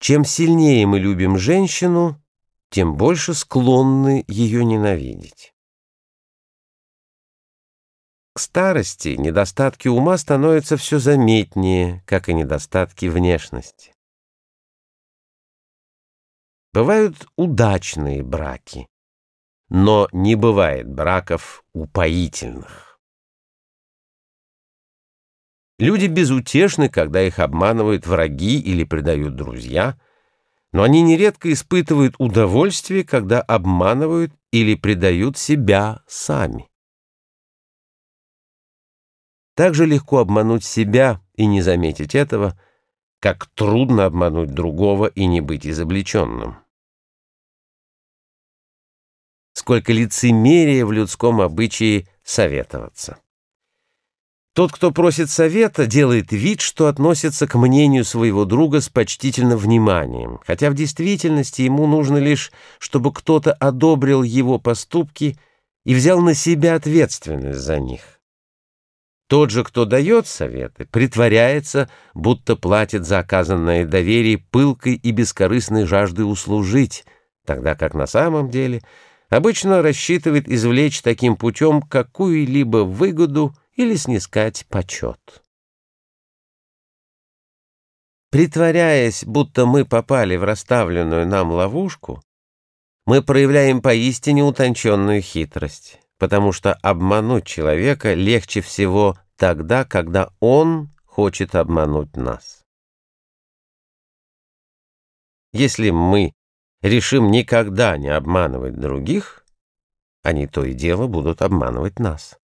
Чем сильнее мы любим женщину, тем больше склонны ее ненавидеть. К старости недостатки ума становятся все заметнее, как и недостатки внешности. Бывают удачные браки, но не бывает браков упоительных. Люди безутешны, когда их обманывают враги или предают друзья, но они нередко испытывают удовольствие, когда обманывают или предают себя сами. Так же легко обмануть себя и не заметить этого, как трудно обмануть другого и не быть изобличенным. Сколько лицемерия в людском обычае советоваться. Тот, кто просит совета, делает вид, что относится к мнению своего друга с почтительным вниманием, хотя в действительности ему нужно лишь, чтобы кто-то одобрил его поступки и взял на себя ответственность за них. Тот же, кто дает советы, притворяется, будто платит за оказанное доверие пылкой и бескорыстной жаждой услужить, тогда как на самом деле обычно рассчитывает извлечь таким путем какую-либо выгоду или снискать почет. Притворяясь, будто мы попали в расставленную нам ловушку, мы проявляем поистине утонченную хитрость потому что обмануть человека легче всего тогда, когда он хочет обмануть нас. Если мы решим никогда не обманывать других, они то и дело будут обманывать нас.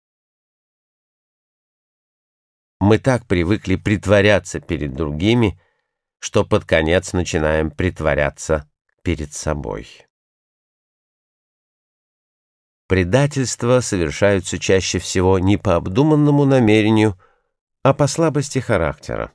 Мы так привыкли притворяться перед другими, что под конец начинаем притворяться перед собой. Предательства совершаются чаще всего не по обдуманному намерению, а по слабости характера.